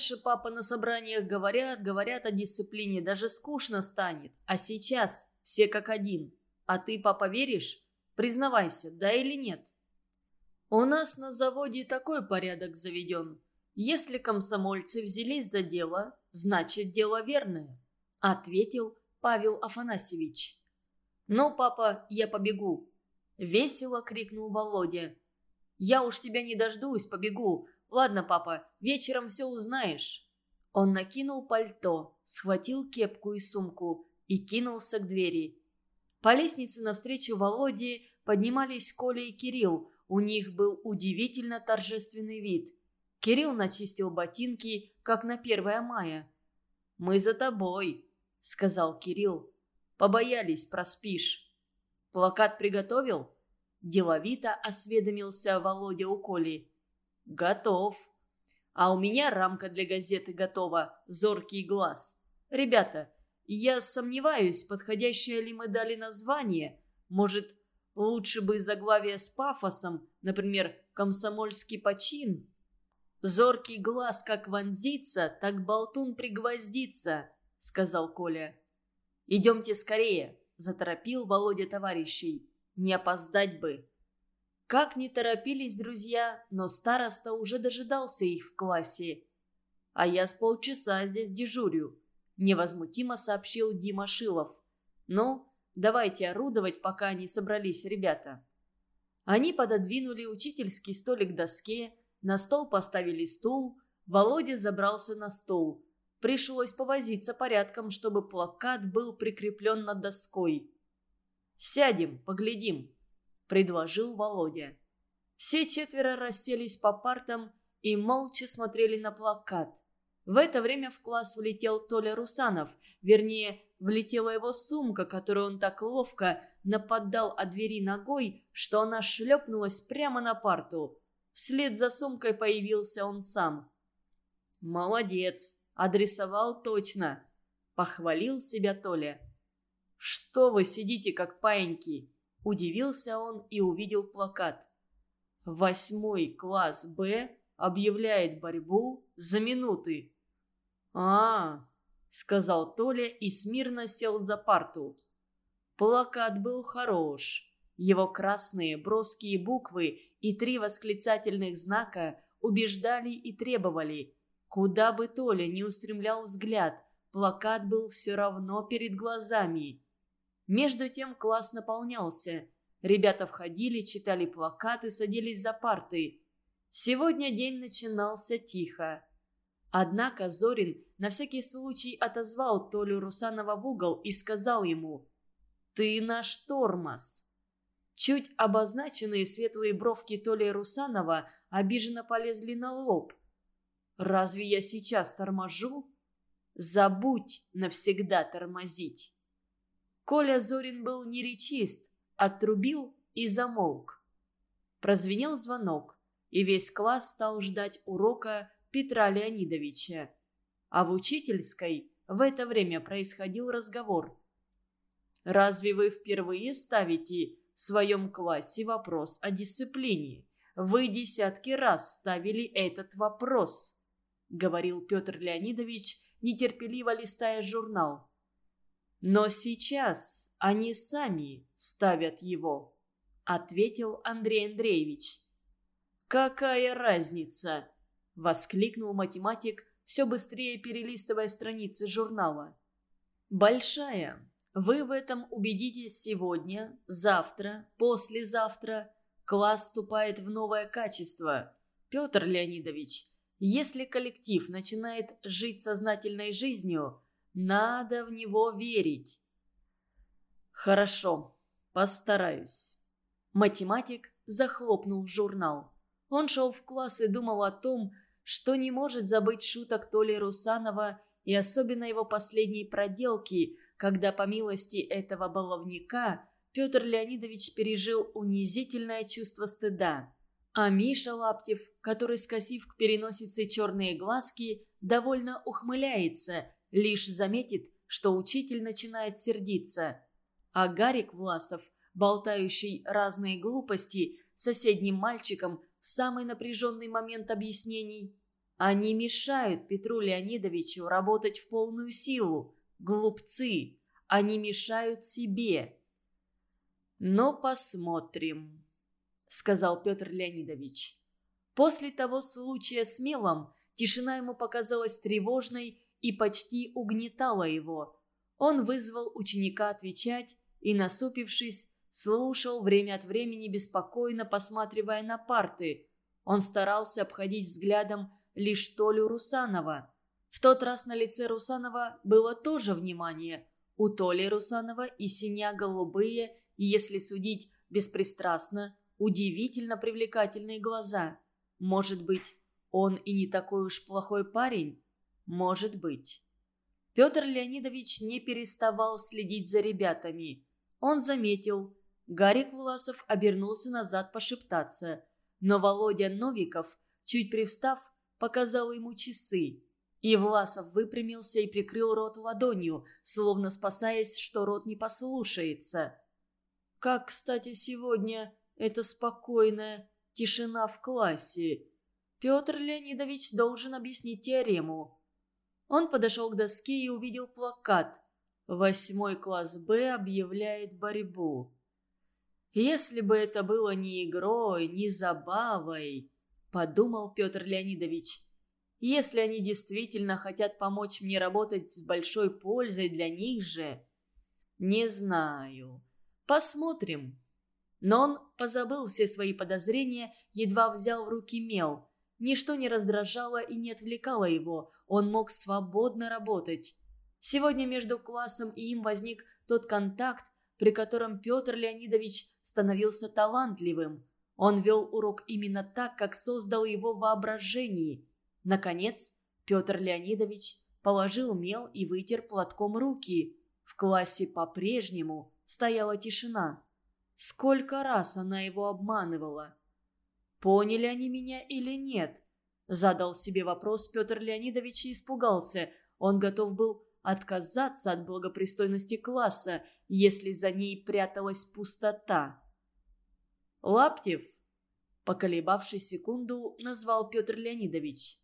Раньше папа на собраниях говорят, говорят о дисциплине, даже скучно станет. А сейчас все как один. А ты, папа, веришь? Признавайся, да или нет? У нас на заводе такой порядок заведен. Если комсомольцы взялись за дело, значит дело верное, ответил Павел Афанасьевич. «Ну, папа, я побегу!» Весело крикнул Володя. «Я уж тебя не дождусь, побегу. Ладно, папа, вечером все узнаешь». Он накинул пальто, схватил кепку и сумку и кинулся к двери. По лестнице навстречу Володе поднимались Коля и Кирилл. У них был удивительно торжественный вид. Кирилл начистил ботинки, как на 1 мая. «Мы за тобой», — сказал Кирилл. «Побоялись, проспишь». «Плакат приготовил?» Деловито осведомился Володя у Коли. «Готов. А у меня рамка для газеты готова. Зоркий глаз. Ребята, я сомневаюсь, подходящее ли мы дали название. Может, лучше бы заглавие с пафосом, например, «Комсомольский почин»?» «Зоркий глаз как вонзится, так болтун пригвоздится», — сказал Коля. «Идемте скорее», — заторопил Володя товарищей. «Не опоздать бы». Как не торопились друзья, но староста уже дожидался их в классе. «А я с полчаса здесь дежурю», — невозмутимо сообщил Дима Шилов. «Ну, давайте орудовать, пока они собрались ребята». Они пододвинули учительский столик к доске, на стол поставили стул, Володя забрался на стол. Пришлось повозиться порядком, чтобы плакат был прикреплен над доской. «Сядем, поглядим», — предложил Володя. Все четверо расселись по партам и молча смотрели на плакат. В это время в класс влетел Толя Русанов, вернее, влетела его сумка, которую он так ловко нападал о двери ногой, что она шлепнулась прямо на парту. Вслед за сумкой появился он сам. «Молодец, адресовал точно», — похвалил себя Толя. «Что вы сидите, как паиньки?» — удивился он и увидел плакат. «Восьмой класс Б объявляет борьбу за минуты». «А, -а — сказал Толя и смирно сел за парту. Плакат был хорош. Его красные броские буквы и три восклицательных знака убеждали и требовали. Куда бы Толя не устремлял взгляд, плакат был все равно перед глазами. Между тем класс наполнялся. Ребята входили, читали плакаты, садились за парты. Сегодня день начинался тихо. Однако Зорин на всякий случай отозвал Толю Русанова в угол и сказал ему «Ты наш тормоз». Чуть обозначенные светлые бровки Толи Русанова обиженно полезли на лоб. «Разве я сейчас торможу?» «Забудь навсегда тормозить!» Коля Зорин был неречист, отрубил и замолк. Прозвенел звонок, и весь класс стал ждать урока Петра Леонидовича. А в учительской в это время происходил разговор. «Разве вы впервые ставите в своем классе вопрос о дисциплине. Вы десятки раз ставили этот вопрос», — говорил Петр Леонидович, нетерпеливо листая журнал. «Но сейчас они сами ставят его», — ответил Андрей Андреевич. «Какая разница?» — воскликнул математик, все быстрее перелистывая страницы журнала. «Большая. Вы в этом убедитесь сегодня, завтра, послезавтра. Класс вступает в новое качество. Петр Леонидович, если коллектив начинает жить сознательной жизнью, надо в него верить. Хорошо, постараюсь. Математик захлопнул журнал. Он шел в класс и думал о том, что не может забыть шуток Толи Русанова и особенно его последней проделки – когда, по милости этого баловника, Петр Леонидович пережил унизительное чувство стыда. А Миша Лаптев, который, скосив к переносице черные глазки, довольно ухмыляется, лишь заметит, что учитель начинает сердиться. А Гарик Власов, болтающий разные глупости, соседним мальчиком в самый напряженный момент объяснений. Они мешают Петру Леонидовичу работать в полную силу. Глупцы. Они мешают себе. Но посмотрим, сказал Петр Леонидович. После того случая с мелом тишина ему показалась тревожной и почти угнетала его. Он вызвал ученика отвечать и, насупившись, слушал время от времени, беспокойно посматривая на парты. Он старался обходить взглядом лишь Толю Русанова. В тот раз на лице Русанова было тоже внимание. У Толи Русанова и синя голубые, и, если судить беспристрастно, удивительно привлекательные глаза. Может быть, он и не такой уж плохой парень? Может быть. Петр Леонидович не переставал следить за ребятами. Он заметил. Гарик Власов обернулся назад пошептаться. Но Володя Новиков, чуть привстав, показал ему часы. И Власов выпрямился и прикрыл рот ладонью, словно спасаясь, что рот не послушается. Как, кстати, сегодня эта спокойная тишина в классе. Петр Леонидович должен объяснить теорему. Он подошел к доске и увидел плакат. Восьмой класс Б объявляет борьбу. Если бы это было не игрой, не забавой, подумал Петр Леонидович. Если они действительно хотят помочь мне работать с большой пользой для них же... Не знаю. Посмотрим. Но он позабыл все свои подозрения, едва взял в руки мел. Ничто не раздражало и не отвлекало его. Он мог свободно работать. Сегодня между классом и им возник тот контакт, при котором Петр Леонидович становился талантливым. Он вел урок именно так, как создал его воображение. Наконец, Петр Леонидович положил мел и вытер платком руки. В классе по-прежнему стояла тишина. Сколько раз она его обманывала. Поняли они меня или нет? Задал себе вопрос Петр Леонидович и испугался. Он готов был отказаться от благопристойности класса, если за ней пряталась пустота. «Лаптев!» Поколебавшись секунду, назвал Петр Леонидович.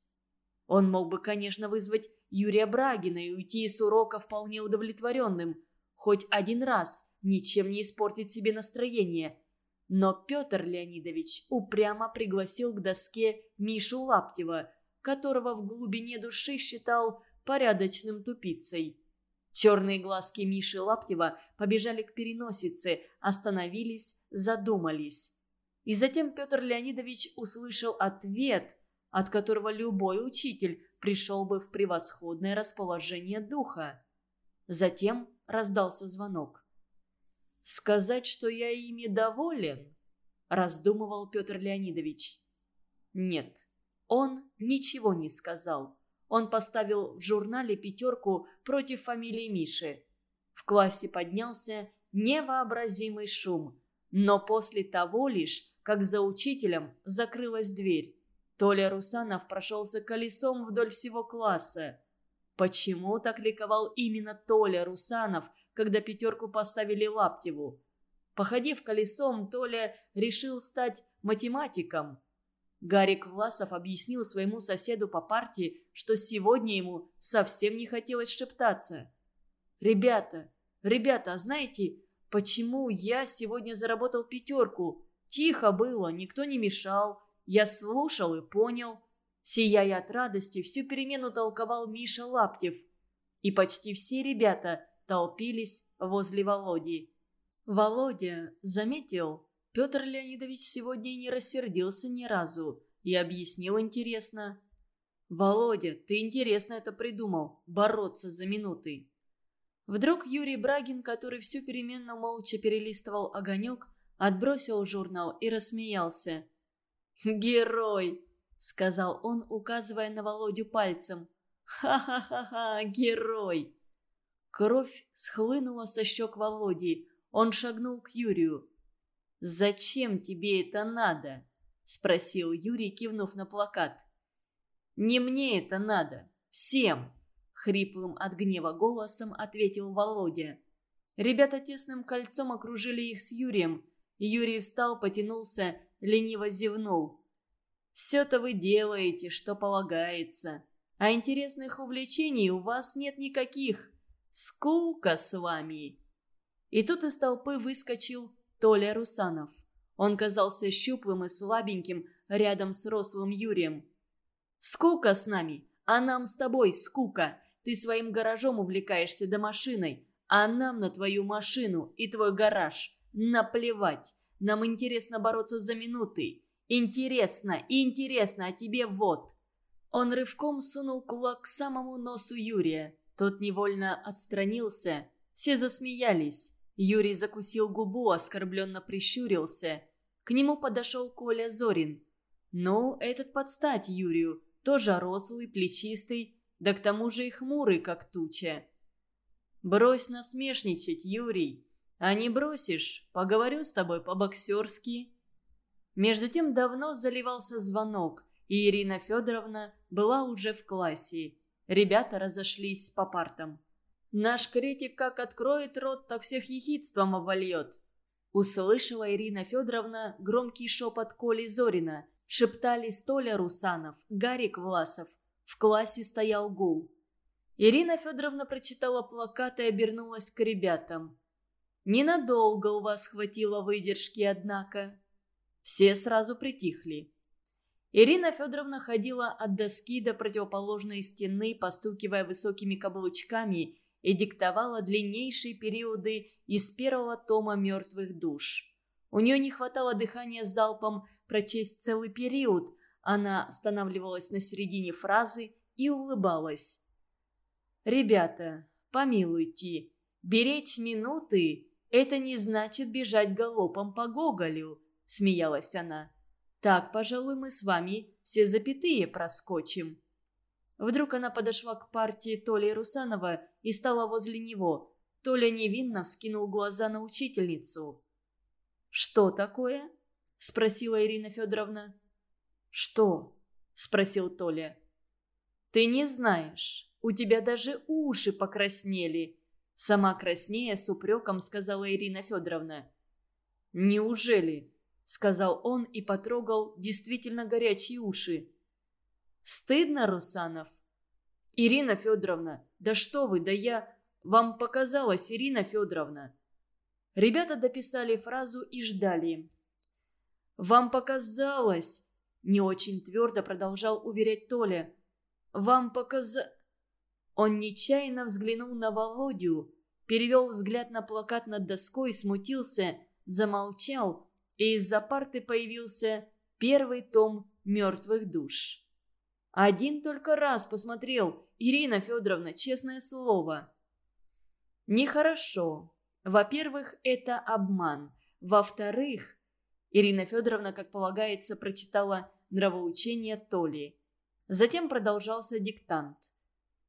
Он мог бы, конечно, вызвать Юрия Брагина и уйти из урока вполне удовлетворенным. Хоть один раз ничем не испортить себе настроение. Но Петр Леонидович упрямо пригласил к доске Мишу Лаптева, которого в глубине души считал порядочным тупицей. Черные глазки Миши Лаптева побежали к переносице, остановились, задумались. И затем Петр Леонидович услышал ответ, от которого любой учитель пришел бы в превосходное расположение духа. Затем раздался звонок. «Сказать, что я ими доволен?» – раздумывал Петр Леонидович. «Нет, он ничего не сказал. Он поставил в журнале пятерку против фамилии Миши. В классе поднялся невообразимый шум. Но после того лишь, как за учителем закрылась дверь, Толя Русанов прошелся колесом вдоль всего класса. Почему так ликовал именно Толя Русанов, когда пятерку поставили Лаптеву? Походив колесом, Толя решил стать математиком. Гарик Власов объяснил своему соседу по партии, что сегодня ему совсем не хотелось шептаться. «Ребята, ребята, а знаете, почему я сегодня заработал пятерку? Тихо было, никто не мешал. Я слушал и понял». Сияя от радости, всю перемену толковал Миша Лаптев. И почти все ребята толпились возле Володи. Володя заметил, Петр Леонидович сегодня не рассердился ни разу и объяснил интересно. «Володя, ты интересно это придумал, бороться за минуты». Вдруг Юрий Брагин, который всю переменную молча перелистывал огонек, отбросил журнал и рассмеялся. «Герой!» — сказал он, указывая на Володю пальцем. «Ха-ха-ха-ха, герой!» Кровь схлынула со щек Володи. Он шагнул к Юрию. «Зачем тебе это надо?» – спросил Юрий, кивнув на плакат. «Не мне это надо. Всем!» – хриплым от гнева голосом ответил Володя. Ребята тесным кольцом окружили их с Юрием. Юрий встал, потянулся, лениво зевнул. Все-то вы делаете, что полагается. А интересных увлечений у вас нет никаких. Скука с вами. И тут из толпы выскочил Толя Русанов. Он казался щуплым и слабеньким рядом с рослым Юрием. «Скука с нами, а нам с тобой скука. Ты своим гаражом увлекаешься до машиной, а нам на твою машину и твой гараж наплевать. Нам интересно бороться за минуты. Интересно, интересно, а тебе вот». Он рывком сунул кулак к самому носу Юрия. Тот невольно отстранился. Все засмеялись. Юрий закусил губу, оскорбленно прищурился. К нему подошел Коля Зорин. Ну, этот подстать Юрию. Тоже рослый, плечистый, да к тому же и хмурый, как туча. «Брось насмешничать, Юрий. А не бросишь, поговорю с тобой по-боксерски». Между тем давно заливался звонок, и Ирина Федоровна была уже в классе. Ребята разошлись по партам. «Наш критик как откроет рот, так всех ехидством обольет», услышала Ирина Федоровна громкий шепот Коли Зорина – Шептались Толя Русанов, Гарик Власов. В классе стоял гул. Ирина Федоровна прочитала плакат и обернулась к ребятам. «Ненадолго у вас хватило выдержки, однако». Все сразу притихли. Ирина Федоровна ходила от доски до противоположной стены, постукивая высокими каблучками, и диктовала длиннейшие периоды из первого тома «Мертвых душ». У нее не хватало дыхания залпом прочесть целый период. Она останавливалась на середине фразы и улыбалась. «Ребята, помилуйте, беречь минуты – это не значит бежать галопом по Гоголю», – смеялась она. «Так, пожалуй, мы с вами все запятые проскочим». Вдруг она подошла к партии Толи Русанова и стала возле него. Толя невинно вскинул глаза на учительницу. «Что такое?» – спросила Ирина Федоровна. «Что?» – спросил Толя. «Ты не знаешь. У тебя даже уши покраснели». Сама краснея с упреком сказала Ирина Федоровна. «Неужели?» – сказал он и потрогал действительно горячие уши. «Стыдно, Русанов?» «Ирина Федоровна, да что вы, да я...» «Вам показалось, Ирина Федоровна». Ребята дописали фразу и ждали. «Вам показалось!» – не очень твердо продолжал уверять Толя. «Вам показа...» Он нечаянно взглянул на Володю, перевел взгляд на плакат над доской, смутился, замолчал, и из-за парты появился первый том «Мертвых душ». Один только раз посмотрел, Ирина Федоровна, честное слово. Нехорошо. Во-первых, это обман. Во-вторых, Ирина Федоровна, как полагается, прочитала нравоучение Толи. Затем продолжался диктант.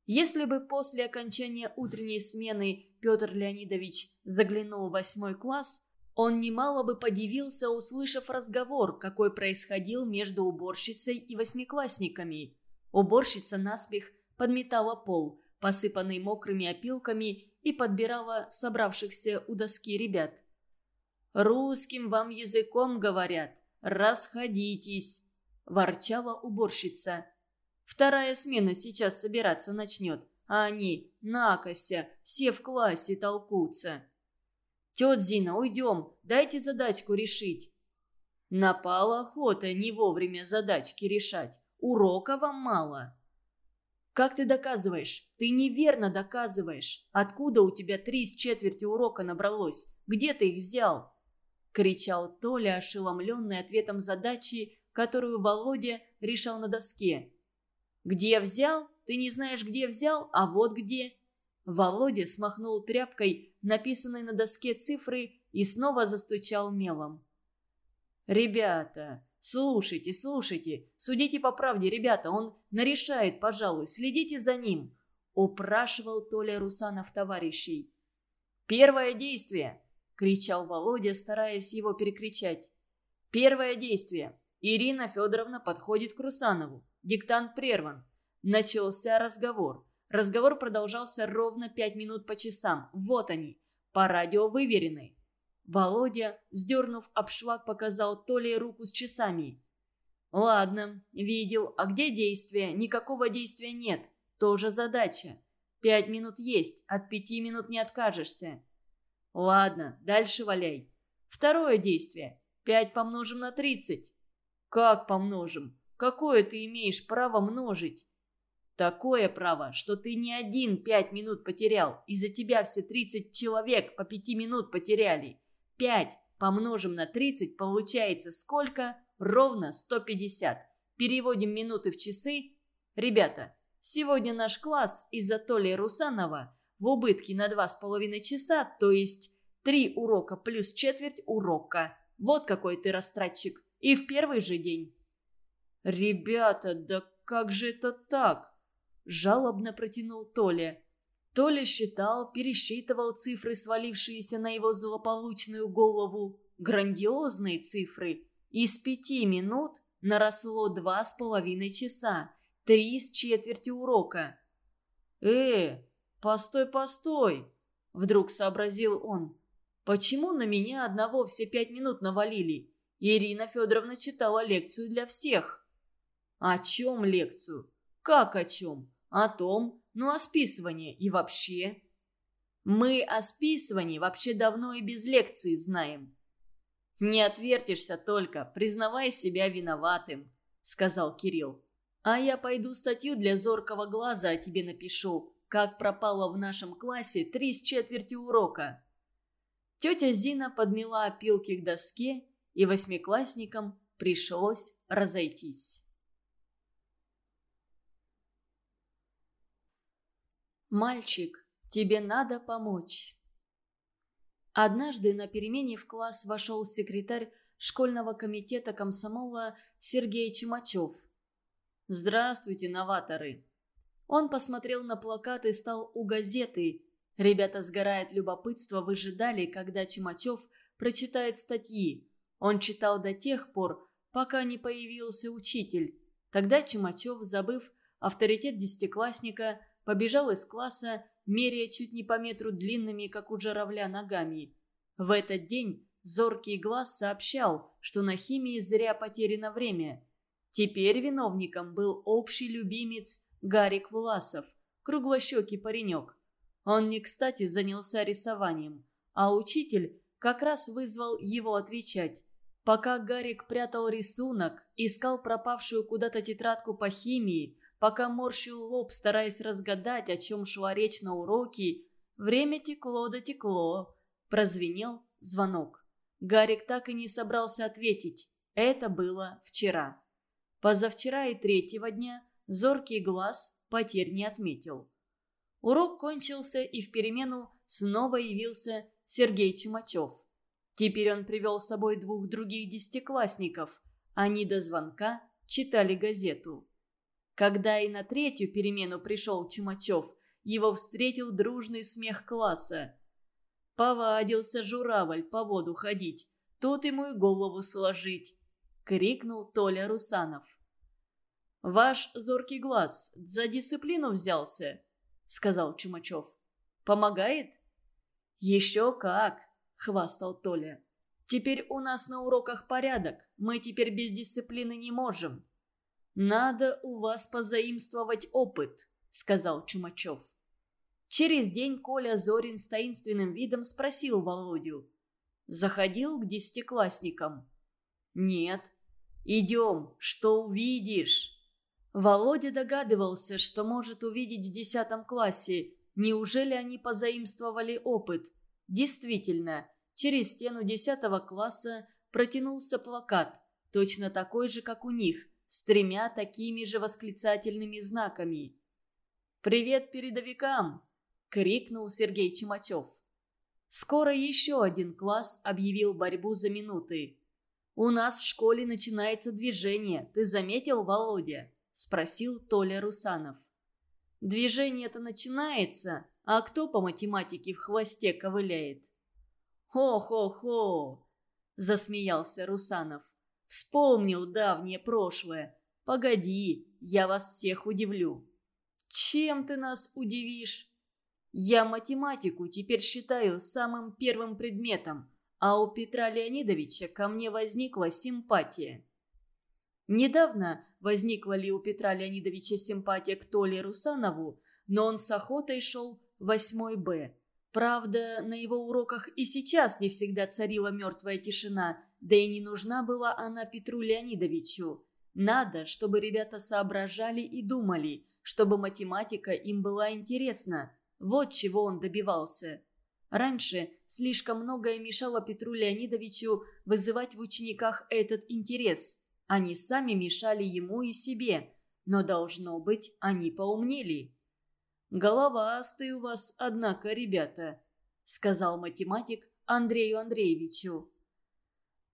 Если бы после окончания утренней смены Петр Леонидович заглянул в восьмой класс, он немало бы подивился, услышав разговор, какой происходил между уборщицей и восьмиклассниками. Уборщица наспех подметала пол, посыпанный мокрыми опилками, и подбирала собравшихся у доски ребят – Русским вам языком говорят. Расходитесь!» – ворчала уборщица. «Вторая смена сейчас собираться начнет, а они, накося, все в классе толкутся». «Тетя Зина, уйдем, дайте задачку решить». Напала охота не вовремя задачки решать. Урока вам мало. Как ты доказываешь? Ты неверно доказываешь. Откуда у тебя три с четвертью урока набралось? Где ты их взял? кричал Толя, ошеломленный ответом задачи, которую Володя решал на доске. «Где взял? Ты не знаешь, где взял? А вот где!» Володя смахнул тряпкой написанной на доске цифры и снова застучал мелом. «Ребята, слушайте, слушайте, судите по правде, ребята, он нарешает, пожалуй, следите за ним», упрашивал Толя Русанов товарищей. «Первое действие кричал Володя, стараясь его перекричать. Первое действие. Ирина Федоровна подходит к Русанову. Диктант прерван. Начался разговор. Разговор продолжался ровно пять минут по часам. Вот они. По радио выверены. Володя, сдернув обшвак, показал Толе руку с часами. «Ладно, видел. А где действие? Никакого действия нет. Тоже задача. Пять минут есть, от пяти минут не откажешься». «Ладно, дальше валяй. Второе действие. Пять помножим на тридцать». «Как помножим? Какое ты имеешь право множить?» «Такое право, что ты не один пять минут потерял. Из-за тебя все тридцать человек по пяти минут потеряли. Пять помножим на тридцать получается сколько?» ровно 150. Переводим минуты в часы. Ребята, сегодня наш класс из-за Толи Русанова в убытке на 2,5 часа, то есть 3 урока плюс четверть урока. Вот какой ты растратчик. И в первый же день. «Ребята, да как же это так?» Жалобно протянул Толя. Толя считал, пересчитывал цифры, свалившиеся на его злополучную голову. Грандиозные цифры. Из пяти минут наросло два с половиной часа, три с четвертью урока. «Э, постой, постой!» – вдруг сообразил он. «Почему на меня одного все пять минут навалили? Ирина Федоровна читала лекцию для всех». «О чем лекцию? Как о чем? О том, ну о списывании и вообще». «Мы о списывании вообще давно и без лекции знаем», «Не отвертишься только, признавай себя виноватым», — сказал Кирилл. «А я пойду статью для зоркого глаза о тебе напишу, как пропало в нашем классе три с четвертью урока». Тетя Зина подмела опилки к доске, и восьмиклассникам пришлось разойтись. «Мальчик, тебе надо помочь». Однажды на перемене в класс вошел секретарь школьного комитета комсомола Сергей Чумачев. «Здравствуйте, новаторы!» Он посмотрел на плакат и стал у газеты. Ребята, сгорая от любопытства, выжидали, когда Чумачев прочитает статьи. Он читал до тех пор, пока не появился учитель. Тогда Чумачев, забыв авторитет десятиклассника, побежал из класса меряя чуть не по метру длинными, как у журавля, ногами. В этот день зоркий глаз сообщал, что на химии зря потеряно время. Теперь виновником был общий любимец Гарик Власов, круглощекий паренек. Он не кстати занялся рисованием, а учитель как раз вызвал его отвечать. Пока Гарик прятал рисунок, искал пропавшую куда-то тетрадку по химии, Пока морщил лоб, стараясь разгадать, о чем шла речь на уроке, время текло да текло. Прозвенел звонок. Гарик так и не собрался ответить. Это было вчера. Позавчера и третьего дня зоркий глаз потерь не отметил. Урок кончился, и в перемену снова явился Сергей Чумачев. Теперь он привел с собой двух других десятиклассников. Они до звонка читали газету. Когда и на третью перемену пришел Чумачев, его встретил дружный смех класса. «Повадился журавль по воду ходить, тут ему и голову сложить!» — крикнул Толя Русанов. «Ваш зоркий глаз за дисциплину взялся», — сказал Чумачев. «Помогает?» «Еще как!» — хвастал Толя. «Теперь у нас на уроках порядок, мы теперь без дисциплины не можем». «Надо у вас позаимствовать опыт», — сказал Чумачев. Через день Коля Зорин с таинственным видом спросил Володю. «Заходил к десятиклассникам?» «Нет». «Идем, что увидишь?» Володя догадывался, что может увидеть в десятом классе. Неужели они позаимствовали опыт? Действительно, через стену десятого класса протянулся плакат, точно такой же, как у них – с тремя такими же восклицательными знаками. «Привет передовикам!» – крикнул Сергей Чумачев. Скоро еще один класс объявил борьбу за минуты. «У нас в школе начинается движение, ты заметил, Володя?» – спросил Толя Русанов. «Движение-то начинается, а кто по математике в хвосте ковыляет?» «Хо-хо-хо!» – засмеялся Русанов. Вспомнил давнее прошлое. Погоди, я вас всех удивлю. Чем ты нас удивишь? Я математику теперь считаю самым первым предметом, а у Петра Леонидовича ко мне возникла симпатия. Недавно возникла ли у Петра Леонидовича симпатия к Толе Русанову, но он с охотой шел 8 Б. Правда, на его уроках и сейчас не всегда царила мертвая тишина, да и не нужна была она Петру Леонидовичу. Надо, чтобы ребята соображали и думали, чтобы математика им была интересна. Вот чего он добивался. Раньше слишком многое мешало Петру Леонидовичу вызывать в учениках этот интерес. Они сами мешали ему и себе, но, должно быть, они поумнели. «Головастый у вас, однако, ребята», — сказал математик Андрею Андреевичу.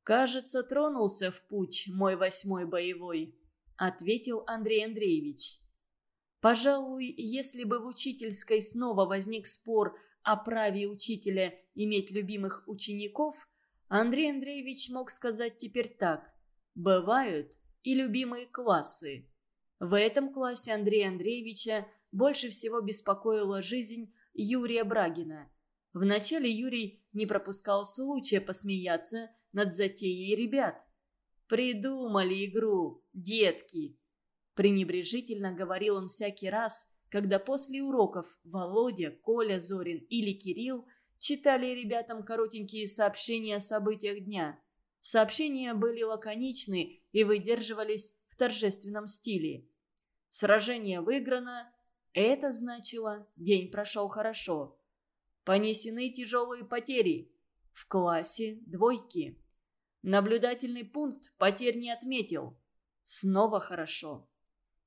«Кажется, тронулся в путь мой восьмой боевой», — ответил Андрей Андреевич. Пожалуй, если бы в учительской снова возник спор о праве учителя иметь любимых учеников, Андрей Андреевич мог сказать теперь так. Бывают и любимые классы. В этом классе Андрея Андреевича больше всего беспокоила жизнь Юрия Брагина. Вначале Юрий не пропускал случая посмеяться над затеей ребят. «Придумали игру, детки!» Пренебрежительно говорил он всякий раз, когда после уроков Володя, Коля Зорин или Кирилл читали ребятам коротенькие сообщения о событиях дня. Сообщения были лаконичны и выдерживались в торжественном стиле. Сражение выиграно, это значило, день прошел хорошо. Понесены тяжелые потери. В классе двойки. Наблюдательный пункт потерь не отметил. Снова хорошо.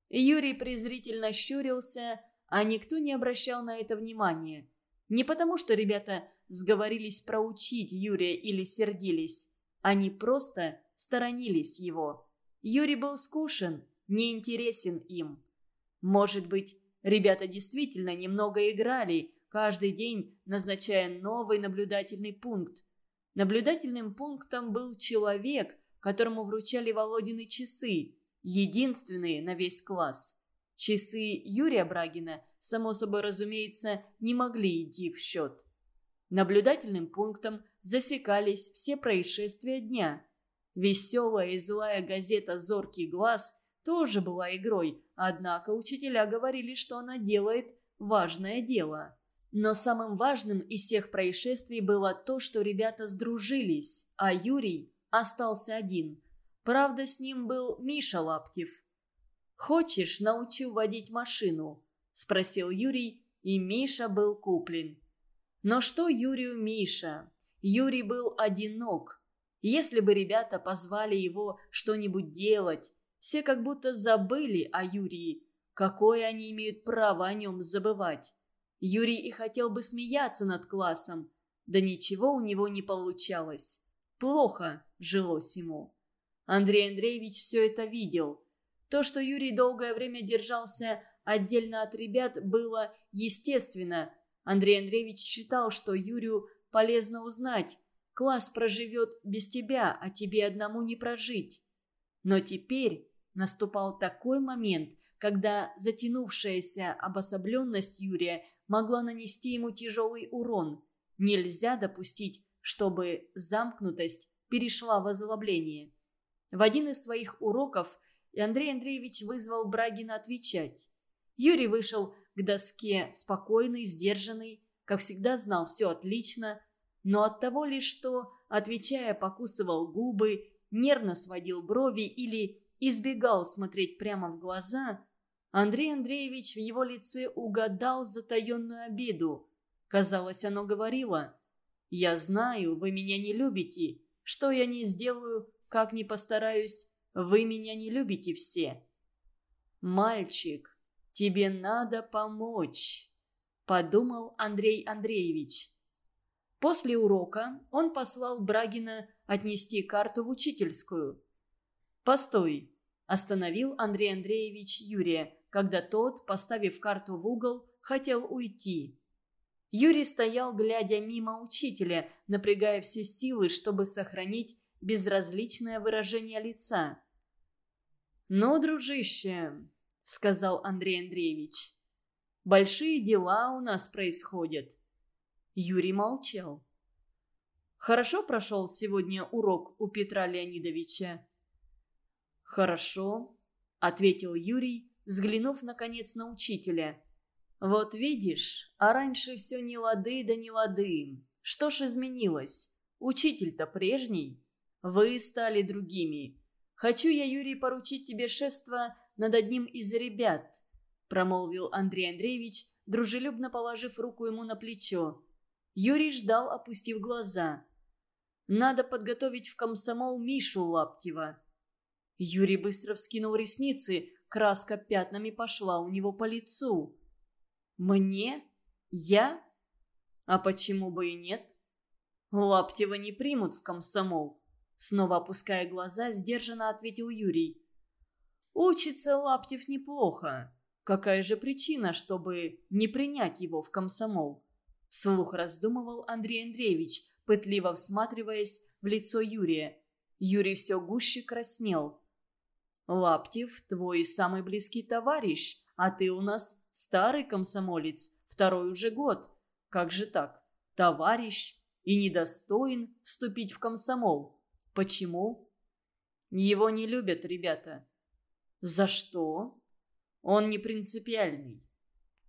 Юрий презрительно щурился, а никто не обращал на это внимания. Не потому, что ребята сговорились проучить Юрия или сердились. Они просто сторонились его. Юрий был скучен, неинтересен им. Может быть, Ребята действительно немного играли, каждый день назначая новый наблюдательный пункт. Наблюдательным пунктом был человек, которому вручали Володины часы, единственные на весь класс. Часы Юрия Брагина, само собой разумеется, не могли идти в счет. Наблюдательным пунктом засекались все происшествия дня. Веселая и злая газета «Зоркий глаз» тоже была игрой, однако учителя говорили, что она делает важное дело. Но самым важным из всех происшествий было то, что ребята сдружились, а Юрий остался один. Правда, с ним был Миша Лаптев. «Хочешь, научу водить машину?» – спросил Юрий, и Миша был куплен. Но что Юрию Миша? Юрий был одинок. Если бы ребята позвали его что-нибудь делать, все как будто забыли о Юрии. Какое они имеют право о нем забывать? Юрий и хотел бы смеяться над классом, да ничего у него не получалось. Плохо жилось ему. Андрей Андреевич все это видел. То, что Юрий долгое время держался отдельно от ребят, было естественно. Андрей Андреевич считал, что Юрию полезно узнать. Класс проживет без тебя, а тебе одному не прожить. Но теперь наступал такой момент, когда затянувшаяся обособленность Юрия могла нанести ему тяжелый урон. Нельзя допустить, чтобы замкнутость перешла в озлобление. В один из своих уроков Андрей Андреевич вызвал Брагина отвечать. Юрий вышел к доске спокойный, сдержанный, как всегда знал все отлично, но от того лишь, что, отвечая, покусывал губы нервно сводил брови или избегал смотреть прямо в глаза, Андрей Андреевич в его лице угадал затаенную обиду. Казалось, оно говорило «Я знаю, вы меня не любите. Что я не сделаю, как ни постараюсь, вы меня не любите все». «Мальчик, тебе надо помочь», – подумал Андрей Андреевич. После урока он послал Брагина отнести карту в учительскую. «Постой!» – остановил Андрей Андреевич Юрия, когда тот, поставив карту в угол, хотел уйти. Юрий стоял, глядя мимо учителя, напрягая все силы, чтобы сохранить безразличное выражение лица. «Ну, дружище», — сказал Андрей Андреевич, — «большие дела у нас происходят». Юрий молчал. «Хорошо прошел сегодня урок у Петра Леонидовича?» «Хорошо», — ответил Юрий, взглянув, наконец, на учителя. «Вот видишь, а раньше все не лады да не лады. Что ж изменилось? Учитель-то прежний. Вы стали другими. Хочу я, Юрий, поручить тебе шефство над одним из ребят», — промолвил Андрей Андреевич, дружелюбно положив руку ему на плечо. Юрий ждал, опустив глаза. «Надо подготовить в комсомол Мишу Лаптева». Юрий быстро вскинул ресницы, краска пятнами пошла у него по лицу. «Мне? Я? А почему бы и нет?» «Лаптева не примут в комсомол», — снова опуская глаза, сдержанно ответил Юрий. «Учится Лаптев неплохо. Какая же причина, чтобы не принять его в комсомол?» Вслух раздумывал Андрей Андреевич, пытливо всматриваясь в лицо Юрия. Юрий все гуще краснел. «Лаптев – твой самый близкий товарищ, а ты у нас старый комсомолец, второй уже год. Как же так? Товарищ и недостоин вступить в комсомол. Почему?» «Его не любят ребята». «За что?» «Он не принципиальный.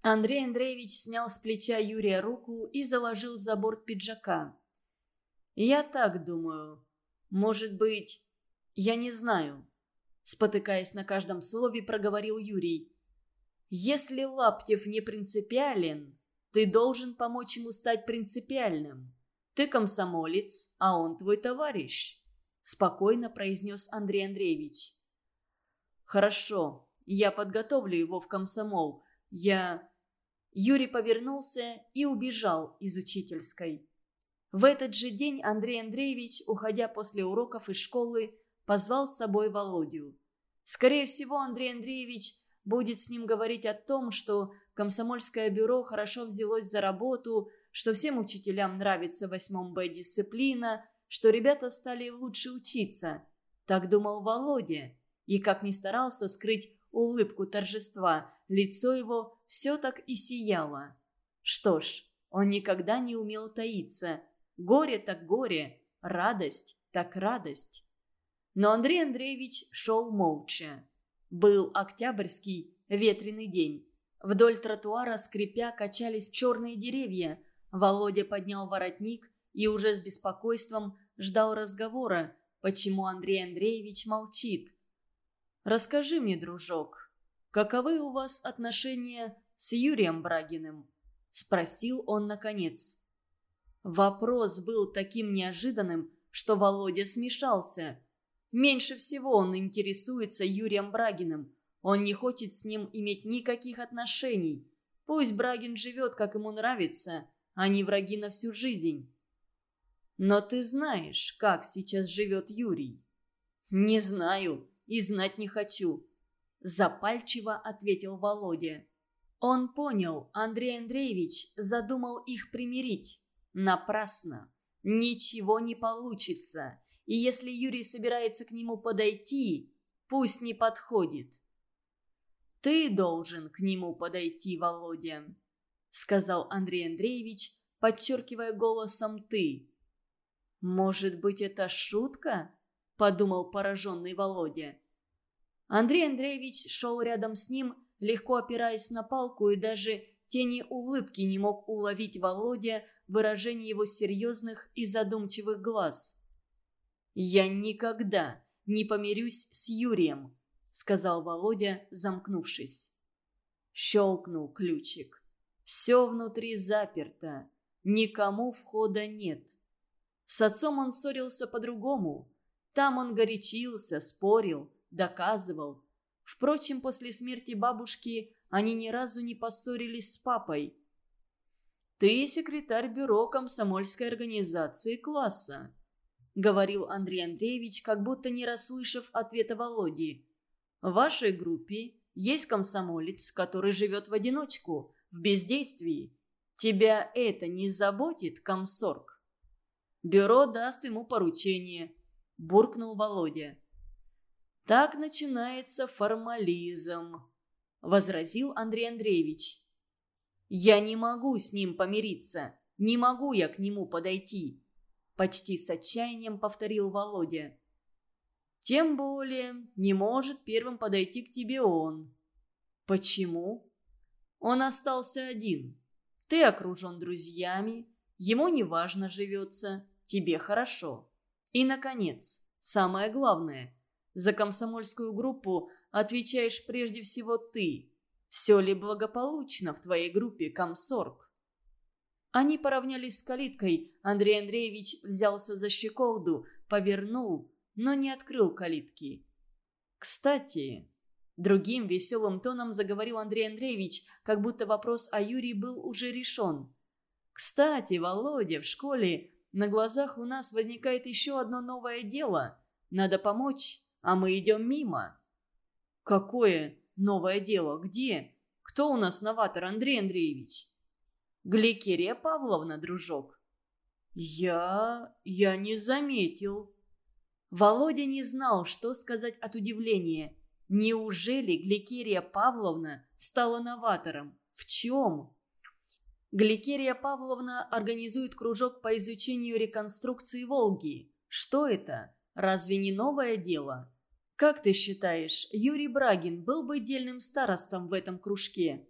Андрей Андреевич снял с плеча Юрия руку и заложил за борт пиджака. «Я так думаю. Может быть, я не знаю», — спотыкаясь на каждом слове, проговорил Юрий. «Если Лаптев не принципиален, ты должен помочь ему стать принципиальным. Ты комсомолец, а он твой товарищ», — спокойно произнес Андрей Андреевич. «Хорошо, я подготовлю его в комсомол. Я...» Юрий повернулся и убежал из учительской. В этот же день Андрей Андреевич, уходя после уроков из школы, позвал с собой Володю. Скорее всего, Андрей Андреевич будет с ним говорить о том, что комсомольское бюро хорошо взялось за работу, что всем учителям нравится восьмом Б дисциплина, что ребята стали лучше учиться. Так думал Володя. И как ни старался скрыть улыбку торжества, лицо его все так и сияло. Что ж, он никогда не умел таиться. Горе так горе, радость так радость. Но Андрей Андреевич шел молча. Был октябрьский ветреный день. Вдоль тротуара, скрипя, качались черные деревья. Володя поднял воротник и уже с беспокойством ждал разговора, почему Андрей Андреевич молчит. «Расскажи мне, дружок, каковы у вас отношения с Юрием Брагиным?» – спросил он наконец. Вопрос был таким неожиданным, что Володя смешался. Меньше всего он интересуется Юрием Брагиным. Он не хочет с ним иметь никаких отношений. Пусть Брагин живет, как ему нравится, а не враги на всю жизнь. Но ты знаешь, как сейчас живет Юрий? Не знаю и знать не хочу. Запальчиво ответил Володя. Он понял, Андрей Андреевич задумал их примирить. Напрасно. Ничего не получится. И если Юрий собирается к нему подойти, пусть не подходит. «Ты должен к нему подойти, Володя», — сказал Андрей Андреевич, подчеркивая голосом «ты». «Может быть, это шутка?» — подумал пораженный Володя. Андрей Андреевич шел рядом с ним, легко опираясь на палку, и даже тени улыбки не мог уловить Володя выражение его серьезных и задумчивых глаз. «Я никогда не помирюсь с Юрием», — сказал Володя, замкнувшись. Щелкнул ключик. Все внутри заперто. Никому входа нет. С отцом он ссорился по-другому. Там он горячился, спорил, доказывал. Впрочем, после смерти бабушки они ни разу не поссорились с папой. «Ты секретарь бюро комсомольской организации класса», — говорил Андрей Андреевич, как будто не расслышав ответа Володи. «В вашей группе есть комсомолец, который живет в одиночку, в бездействии. Тебя это не заботит, комсорг?» «Бюро даст ему поручение», — буркнул Володя. Так начинается формализм», — возразил Андрей Андреевич. «Я не могу с ним помириться, не могу я к нему подойти», — почти с отчаянием повторил Володя. Тем более не может первым подойти к тебе он. Почему? Он остался один. Ты окружен друзьями, ему неважно живется, тебе хорошо. И, наконец, самое главное, за комсомольскую группу отвечаешь прежде всего ты. Все ли благополучно в твоей группе, комсорг? Они поравнялись с калиткой. Андрей Андреевич взялся за щеколду, повернул, но не открыл калитки. «Кстати...» Другим веселым тоном заговорил Андрей Андреевич, как будто вопрос о Юрии был уже решен. «Кстати, Володя, в школе на глазах у нас возникает еще одно новое дело. Надо помочь, а мы идем мимо». «Какое новое дело? Где? Кто у нас новатор, Андрей Андреевич?» «Гликерия Павловна, дружок». «Я... я не заметил». Володя не знал, что сказать от удивления. Неужели Гликерия Павловна стала новатором? В чем? Гликерия Павловна организует кружок по изучению реконструкции Волги. Что это? Разве не новое дело? Как ты считаешь, Юрий Брагин был бы дельным старостом в этом кружке?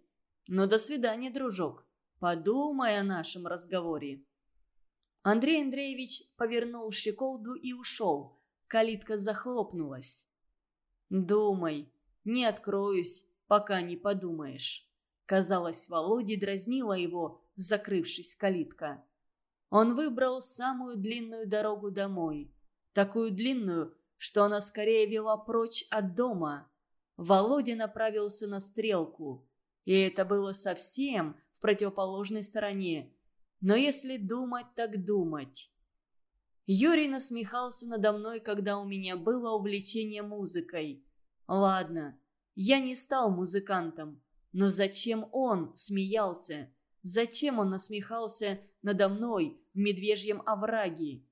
Но ну, до свидания, дружок. Подумай о нашем разговоре. Андрей Андреевич повернул щеколду и ушел. Калитка захлопнулась. «Думай, не откроюсь, пока не подумаешь». Казалось, Володе дразнила его, закрывшись калитка. Он выбрал самую длинную дорогу домой. Такую длинную, что она скорее вела прочь от дома. Володя направился на стрелку. И это было совсем в противоположной стороне. Но если думать, так думать. Юрий насмехался надо мной, когда у меня было увлечение музыкой. Ладно, я не стал музыкантом, но зачем он смеялся? Зачем он насмехался надо мной в медвежьем овраге?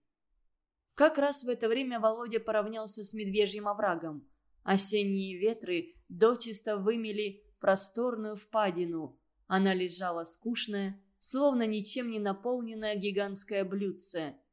Как раз в это время Володя поравнялся с медвежьим оврагом. Осенние ветры дочисто вымели просторную впадину. Она лежала скучная, словно ничем не наполненное гигантское блюдце –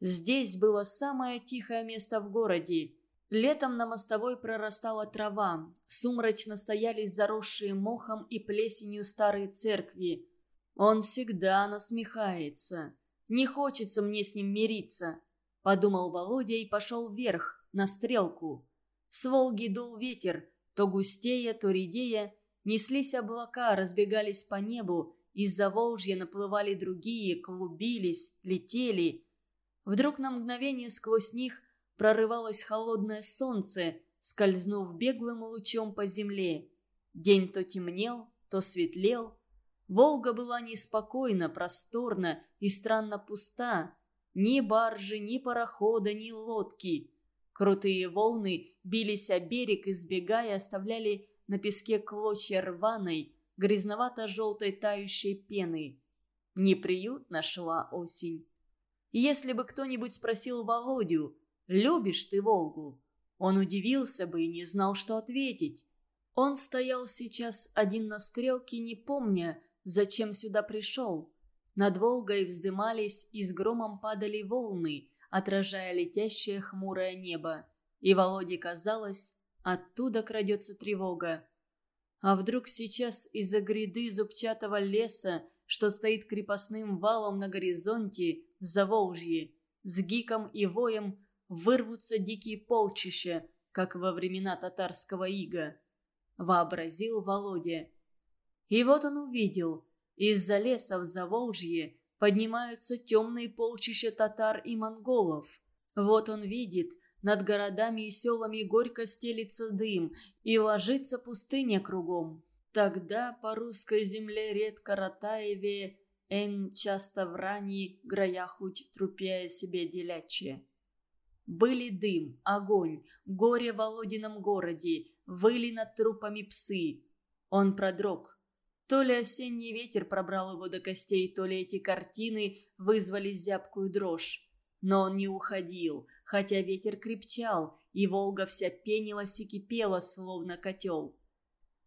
Здесь было самое тихое место в городе. Летом на мостовой прорастала трава, сумрачно стояли заросшие мохом и плесенью старые церкви. Он всегда насмехается. Не хочется мне с ним мириться, подумал Володя и пошел вверх, на стрелку. С Волги дул ветер, то густее, то редея, неслись облака, разбегались по небу, из-за Волжья наплывали другие, клубились, летели – Вдруг на мгновение сквозь них прорывалось холодное солнце, скользнув беглым лучом по земле. День то темнел, то светлел. Волга была неспокойна, просторна и странно пуста. Ни баржи, ни парохода, ни лодки. Крутые волны бились о берег, избегая, оставляли на песке клочья рваной, грязновато-желтой тающей пены. Неприютно шла осень. Если бы кто-нибудь спросил Володю, «Любишь ты Волгу?» Он удивился бы и не знал, что ответить. Он стоял сейчас один на стрелке, не помня, зачем сюда пришел. Над Волгой вздымались и с громом падали волны, отражая летящее хмурое небо. И Володе казалось, оттуда крадется тревога. А вдруг сейчас из-за гряды зубчатого леса, что стоит крепостным валом на горизонте, в Заволжье, с гиком и воем вырвутся дикие полчища, как во времена татарского ига. Вообразил Володя. И вот он увидел, из-за леса в Заволжье поднимаются темные полчища татар и монголов. Вот он видит, над городами и селами горько стелится дым, и ложится пустыня кругом. Тогда по русской земле редко ротаеве Эн часто в ранней граяхуть трупея себе деляче. Были дым, огонь, горе в Володином городе, выли над трупами псы. Он продрог. То ли осенний ветер пробрал его до костей, то ли эти картины вызвали зябкую дрожь. Но он не уходил, хотя ветер крепчал, и Волга вся пенилась и кипела, словно котел.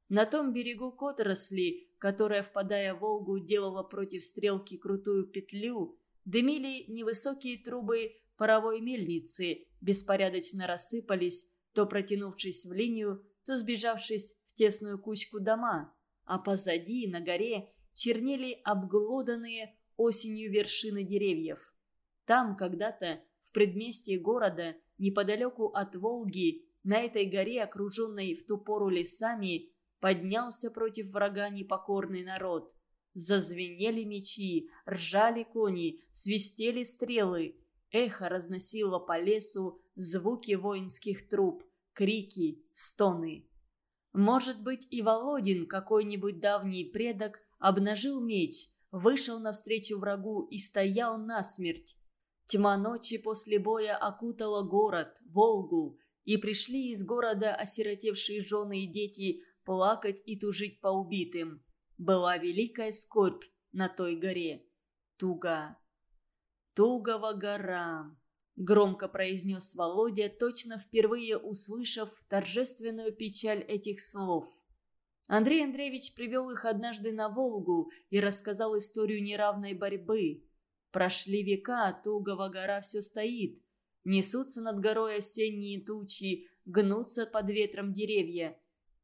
На том берегу Которосли которая, впадая в Волгу, делала против стрелки крутую петлю, дымили невысокие трубы паровой мельницы, беспорядочно рассыпались, то протянувшись в линию, то сбежавшись в тесную кучку дома, а позади, на горе, чернели обглоданные осенью вершины деревьев. Там когда-то, в предместье города, неподалеку от Волги, на этой горе, окруженной в ту пору лесами, поднялся против врага непокорный народ. Зазвенели мечи, ржали кони, свистели стрелы. Эхо разносило по лесу звуки воинских труб, крики, стоны. Может быть, и Володин, какой-нибудь давний предок, обнажил меч, вышел навстречу врагу и стоял насмерть. Тьма ночи после боя окутала город, Волгу, и пришли из города осиротевшие жены и дети плакать и тужить по убитым. Была великая скорбь на той горе. Туга. Тугова гора. Громко произнес Володя, точно впервые услышав торжественную печаль этих слов. Андрей Андреевич привел их однажды на Волгу и рассказал историю неравной борьбы. Прошли века, а Тугова гора все стоит. Несутся над горой осенние тучи, гнутся под ветром деревья.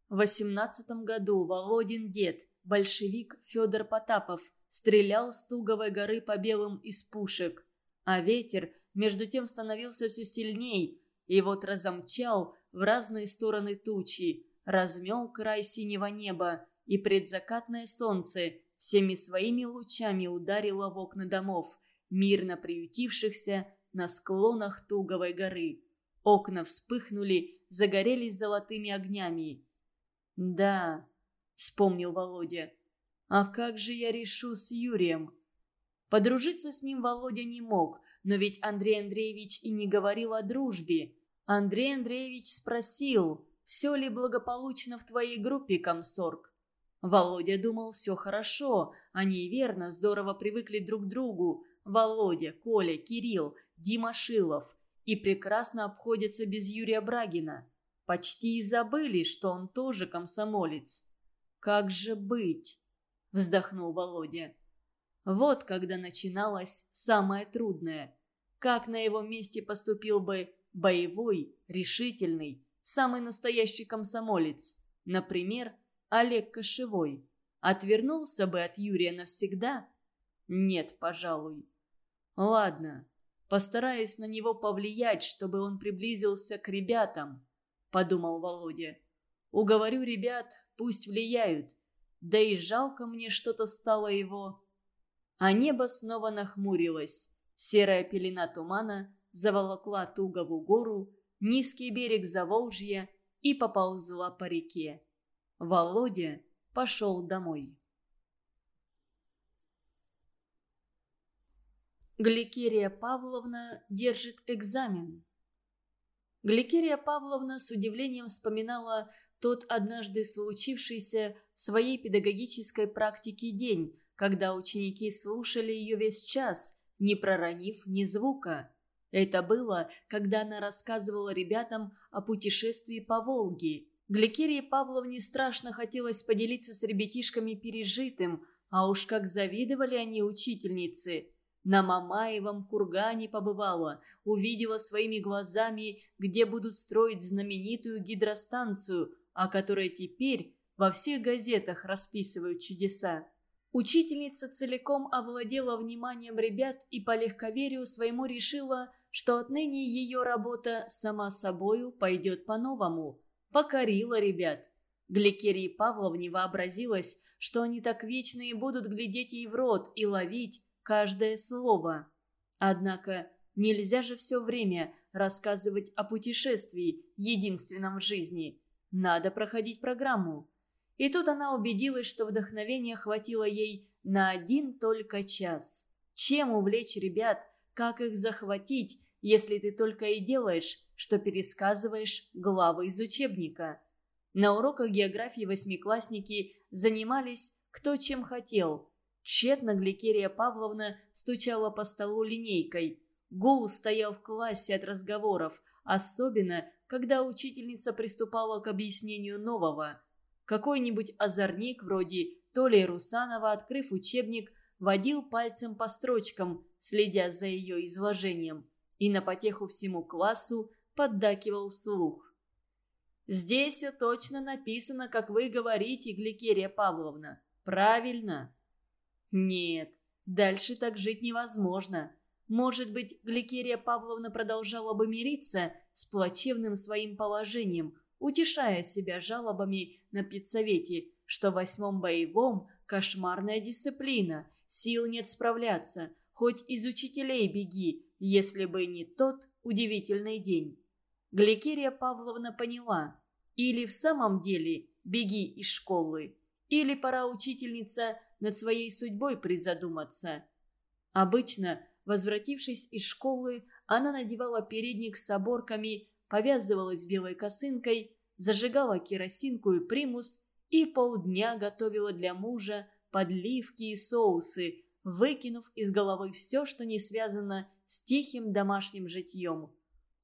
В восемнадцатом году Володин дед, большевик Федор Потапов, стрелял с Туговой горы по белым из пушек. А ветер – между тем становился все сильней, и вот разомчал в разные стороны тучи, размел край синего неба, и предзакатное солнце всеми своими лучами ударило в окна домов, мирно приютившихся на склонах Туговой горы. Окна вспыхнули, загорелись золотыми огнями. «Да», — вспомнил Володя, — «а как же я решу с Юрием?» Подружиться с ним Володя не мог, но ведь Андрей Андреевич и не говорил о дружбе. Андрей Андреевич спросил, все ли благополучно в твоей группе, комсорг. Володя думал, все хорошо, они верно, здорово привыкли друг к другу. Володя, Коля, Кирилл, Дима Шилов. И прекрасно обходятся без Юрия Брагина. Почти и забыли, что он тоже комсомолец. «Как же быть?» – вздохнул Володя. Вот когда начиналось самое трудное. Как на его месте поступил бы боевой, решительный, самый настоящий комсомолец, например, Олег Кошевой? Отвернулся бы от Юрия навсегда? Нет, пожалуй. Ладно, постараюсь на него повлиять, чтобы он приблизился к ребятам, подумал Володя. Уговорю ребят, пусть влияют. Да и жалко мне что-то стало его а небо снова нахмурилось. Серая пелена тумана заволокла Тугову гору, низкий берег Заволжья и поползла по реке. Володя пошел домой. Гликерия Павловна держит экзамен. Гликерия Павловна с удивлением вспоминала тот однажды случившийся в своей педагогической практике день, когда ученики слушали ее весь час, не проронив ни звука. Это было, когда она рассказывала ребятам о путешествии по Волге. Гликерии Павловне страшно хотелось поделиться с ребятишками пережитым, а уж как завидовали они учительнице. На Мамаевом кургане побывала, увидела своими глазами, где будут строить знаменитую гидростанцию, о которой теперь во всех газетах расписывают чудеса. Учительница целиком овладела вниманием ребят и по легковерию своему решила, что отныне ее работа сама собою пойдет по-новому. Покорила ребят. Гликерии Павловне вообразилось, что они так вечно и будут глядеть ей в рот и ловить каждое слово. Однако нельзя же все время рассказывать о путешествии, единственном в жизни. Надо проходить программу. И тут она убедилась, что вдохновения хватило ей на один только час. Чем увлечь ребят, как их захватить, если ты только и делаешь, что пересказываешь главы из учебника? На уроках географии восьмиклассники занимались кто чем хотел. Тщетно Гликерия Павловна стучала по столу линейкой. Гул стоял в классе от разговоров, особенно, когда учительница приступала к объяснению нового – какой-нибудь озорник вроде Толи Русанова, открыв учебник, водил пальцем по строчкам, следя за ее изложением. и на потеху всему классу поддакивал вслух. «Здесь все точно написано, как вы говорите, Гликерия Павловна. Правильно?» «Нет, дальше так жить невозможно. Может быть, Гликерия Павловна продолжала бы мириться с плачевным своим положением, утешая себя жалобами на педсовете, что в восьмом боевом кошмарная дисциплина, сил нет справляться, хоть из учителей беги, если бы не тот удивительный день. Гликерия Павловна поняла, или в самом деле беги из школы, или пора учительница над своей судьбой призадуматься. Обычно Возвратившись из школы, она надевала передник с оборками, повязывалась белой косынкой, зажигала керосинку и примус и полдня готовила для мужа подливки и соусы, выкинув из головы все, что не связано с тихим домашним житьем.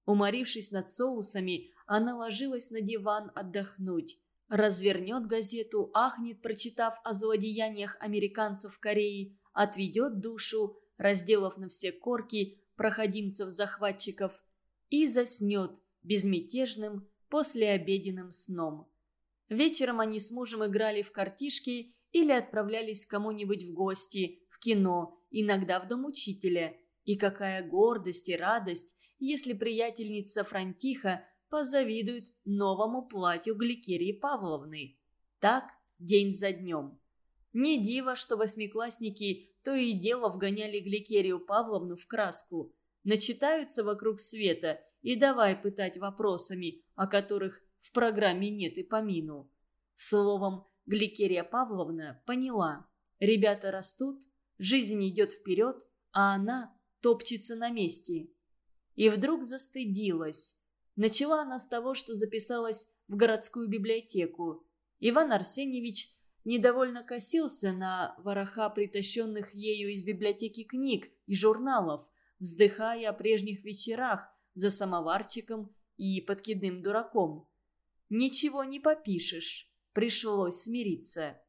Уморившись над соусами, она ложилась на диван отдохнуть. Развернет газету, ахнет, прочитав о злодеяниях американцев в Корее, отведет душу, разделав на все корки проходимцев-захватчиков, и заснет безмятежным послеобеденным сном. Вечером они с мужем играли в картишки или отправлялись кому-нибудь в гости, в кино, иногда в дом учителя. И какая гордость и радость, если приятельница Франтиха позавидует новому платью Гликерии Павловны. Так день за днем. Не диво, что восьмиклассники то и дело вгоняли Гликерию Павловну в краску. Начитаются вокруг света и давай пытать вопросами, о которых в программе нет и помину. Словом, Гликерия Павловна поняла. Ребята растут, жизнь идет вперед, а она топчется на месте. И вдруг застыдилась. Начала она с того, что записалась в городскую библиотеку. Иван Арсеньевич недовольно косился на вороха притащенных ею из библиотеки книг и журналов, вздыхая о прежних вечерах за самоварчиком и подкидным дураком. «Ничего не попишешь», пришлось смириться.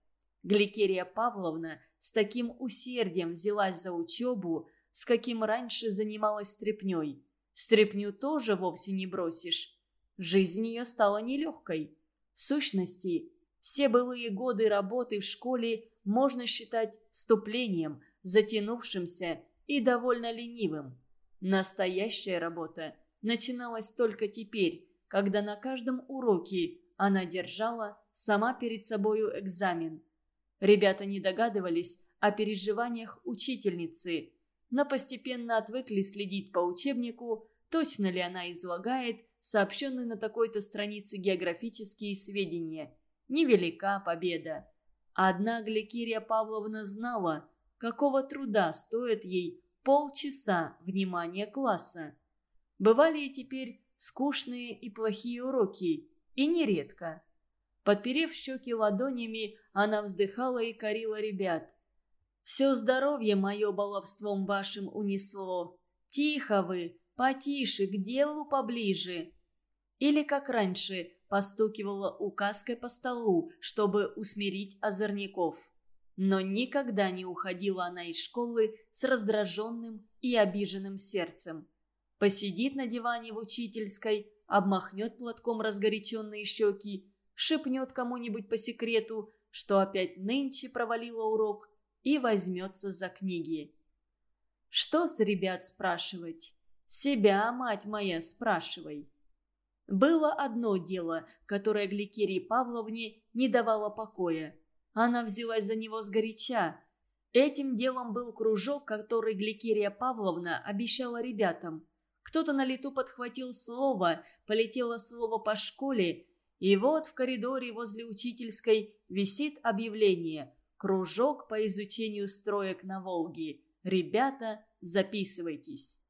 Гликерия Павловна с таким усердием взялась за учебу, с каким раньше занималась стряпней. Стряпню тоже вовсе не бросишь. Жизнь ее стала нелегкой. В сущности, все былые годы работы в школе можно считать вступлением, затянувшимся и довольно ленивым. Настоящая работа начиналась только теперь, когда на каждом уроке она держала сама перед собою экзамен. Ребята не догадывались о переживаниях учительницы, но постепенно отвыкли следить по учебнику, точно ли она излагает сообщенные на такой-то странице географические сведения – невелика победа. Одна Гликирия Павловна знала, какого труда стоит ей полчаса внимания класса. Бывали и теперь скучные и плохие уроки, и нередко. Подперев щеки ладонями, она вздыхала и корила ребят. «Все здоровье мое баловством вашим унесло. Тихо вы, потише, к делу поближе». Или, как раньше, постукивала указкой по столу, чтобы усмирить озорников. Но никогда не уходила она из школы с раздраженным и обиженным сердцем. Посидит на диване в учительской, обмахнет платком разгоряченные щеки, шепнет кому-нибудь по секрету, что опять нынче провалила урок, и возьмется за книги. Что с ребят спрашивать? Себя, мать моя, спрашивай. Было одно дело, которое Гликерии Павловне не давало покоя. Она взялась за него сгоряча. Этим делом был кружок, который Гликерия Павловна обещала ребятам. Кто-то на лету подхватил слово, полетело слово по школе, и вот в коридоре возле учительской висит объявление «Кружок по изучению строек на Волге. Ребята, записывайтесь».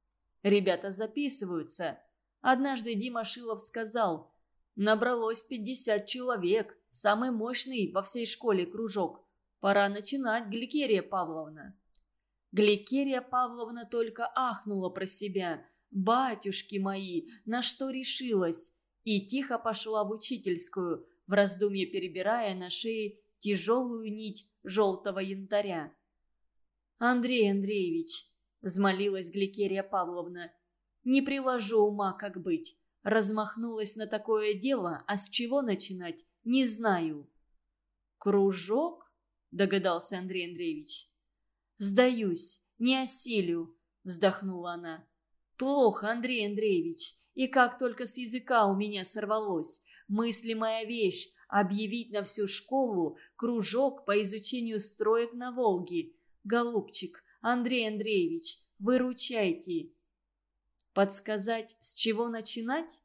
Ребята записываются – Однажды Дима Шилов сказал, «Набралось 50 человек, самый мощный во всей школе кружок. Пора начинать, Гликерия Павловна». Гликерия Павловна только ахнула про себя. «Батюшки мои, на что решилась?» И тихо пошла в учительскую, в раздумье перебирая на шее тяжелую нить желтого янтаря. «Андрей Андреевич», — взмолилась Гликерия Павловна, Не приложу ума, как быть. Размахнулась на такое дело, а с чего начинать, не знаю. «Кружок?» – догадался Андрей Андреевич. «Сдаюсь, не осилю», – вздохнула она. «Плохо, Андрей Андреевич, и как только с языка у меня сорвалось. Мыслимая вещь – объявить на всю школу кружок по изучению строек на Волге. Голубчик, Андрей Андреевич, выручайте!» Подсказать, с чего начинать?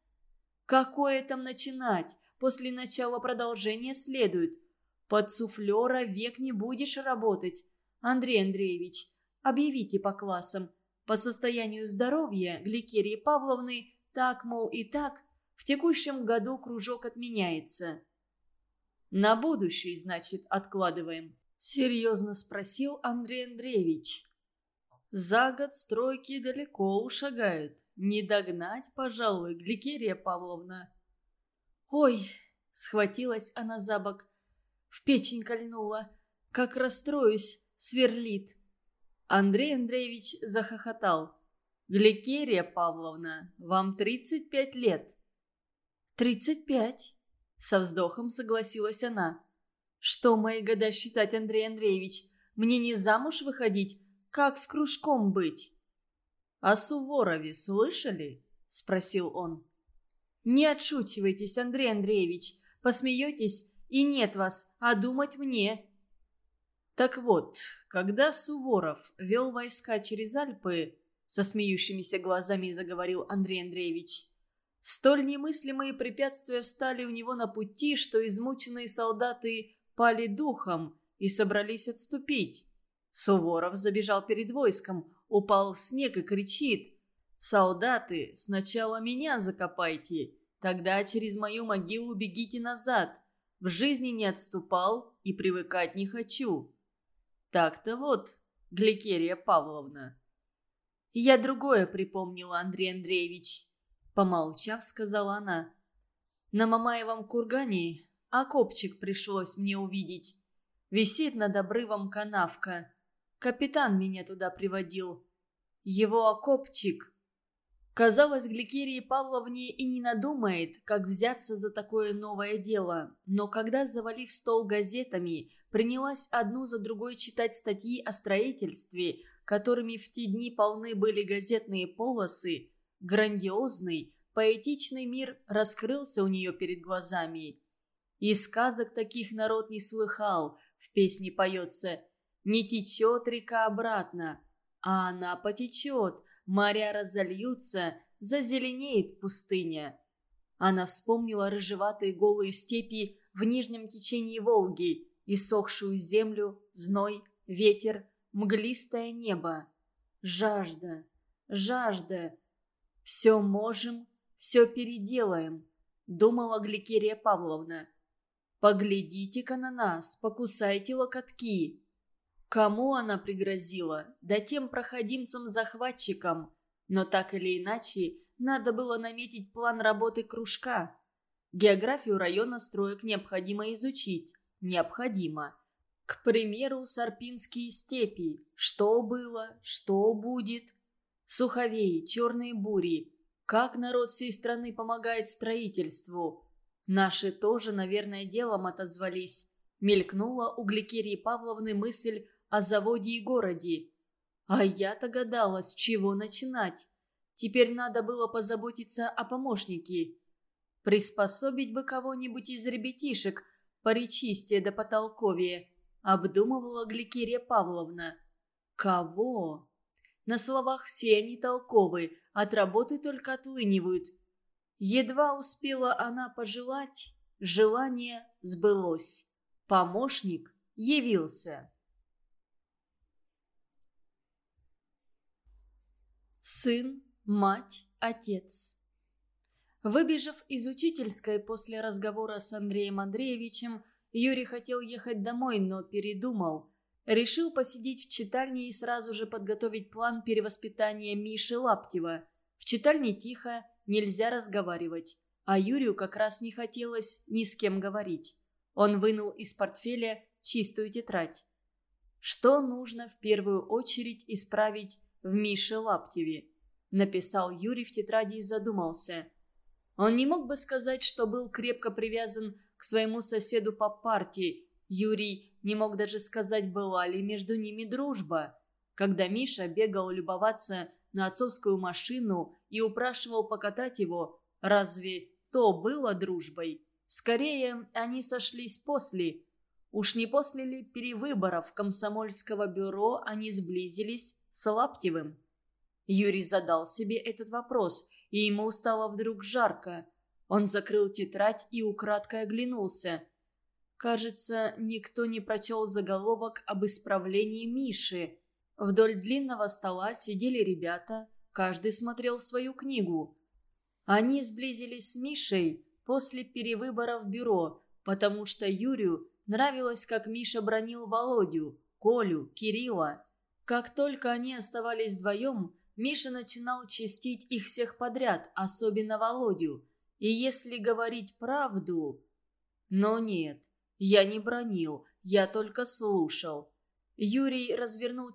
Какое там начинать? После начала продолжения следует. Под суфлера век не будешь работать. Андрей Андреевич, объявите по классам. По состоянию здоровья Гликерии Павловны так, мол, и так, в текущем году кружок отменяется. На будущий, значит, откладываем. Серьезно спросил Андрей Андреевич. За год стройки далеко ушагают. Не догнать, пожалуй, Гликерия Павловна. Ой, схватилась она за бок. В печень кольнула. Как расстроюсь, сверлит. Андрей Андреевич захохотал. «Гликерия Павловна, вам 35 лет». «Тридцать пять», — со вздохом согласилась она. «Что мои года считать, Андрей Андреевич? Мне не замуж выходить, как с кружком быть?» «О Суворове слышали?» – спросил он. «Не отшучивайтесь, Андрей Андреевич. Посмеетесь, и нет вас, а думать мне». Так вот, когда Суворов вел войска через Альпы, со смеющимися глазами заговорил Андрей Андреевич, столь немыслимые препятствия встали у него на пути, что измученные солдаты пали духом и собрались отступить. Суворов забежал перед войском, упал в снег и кричит. «Солдаты, сначала меня закопайте, тогда через мою могилу бегите назад. В жизни не отступал и привыкать не хочу». Так-то вот, Гликерия Павловна. «Я другое припомнила, Андрей Андреевич», — помолчав, сказала она. «На Мамаевом кургане окопчик пришлось мне увидеть. Висит над обрывом канавка. Капитан меня туда приводил. Его окопчик. Казалось, Гликерии Павловне и не надумает, как взяться за такое новое дело. Но когда, завалив стол газетами, принялась одну за другой читать статьи о строительстве, которыми в те дни полны были газетные полосы, грандиозный, поэтичный мир раскрылся у нее перед глазами. И сказок таких народ не слыхал, в песне поется – не течет река обратно, а она потечет, моря разольются, зазеленеет пустыня. Она вспомнила рыжеватые голые степи в нижнем течении Волги, иссохшую землю, зной, ветер, мглистое небо. Жажда, жажда. Все можем, все переделаем, думала Гликерия Павловна. Поглядите-ка на нас, покусайте локотки. Кому она пригрозила? Да тем проходимцам-захватчикам. Но так или иначе, надо было наметить план работы кружка. Географию района строек необходимо изучить. Необходимо. К примеру, Сарпинские степи. Что было, что будет. Суховеи, черные бури. Как народ всей страны помогает строительству. Наши тоже, наверное, делом отозвались. Мелькнула у Гликерии Павловны мысль о заводе и городе. А я-то гадала, с чего начинать. Теперь надо было позаботиться о помощнике. Приспособить бы кого-нибудь из ребятишек, поречистее да потолковее, обдумывала Гликерия Павловна. Кого? На словах все они толковы, от работы только отлынивают. Едва успела она пожелать, желание сбылось. Помощник явился. сын, мать, отец. Выбежав из учительской после разговора с Андреем Андреевичем, Юрий хотел ехать домой, но передумал. Решил посидеть в читальне и сразу же подготовить план перевоспитания Миши Лаптева. В читальне тихо, нельзя разговаривать. А Юрию как раз не хотелось ни с кем говорить. Он вынул из портфеля чистую тетрадь. Что нужно в первую очередь исправить в Мише Лаптеве. — написал Юрий в тетради и задумался. Он не мог бы сказать, что был крепко привязан к своему соседу по партии. Юрий не мог даже сказать, была ли между ними дружба. Когда Миша бегал любоваться на отцовскую машину и упрашивал покатать его, разве то было дружбой? Скорее, они сошлись после. Уж не после ли перевыборов комсомольского бюро они сблизились с Лаптевым? Юрий задал себе этот вопрос, и ему стало вдруг жарко. Он закрыл тетрадь и украдкой оглянулся. Кажется, никто не прочел заголовок об исправлении Миши. Вдоль длинного стола сидели ребята, каждый смотрел свою книгу. Они сблизились с Мишей после перевыбора в бюро, потому что Юрию нравилось, как Миша бронил Володю, Колю, Кирилла. Как только они оставались вдвоем, Миша начинал чистить их всех подряд, особенно Володю. И если говорить правду... Но нет, я не бронил, я только слушал. Юрий развернул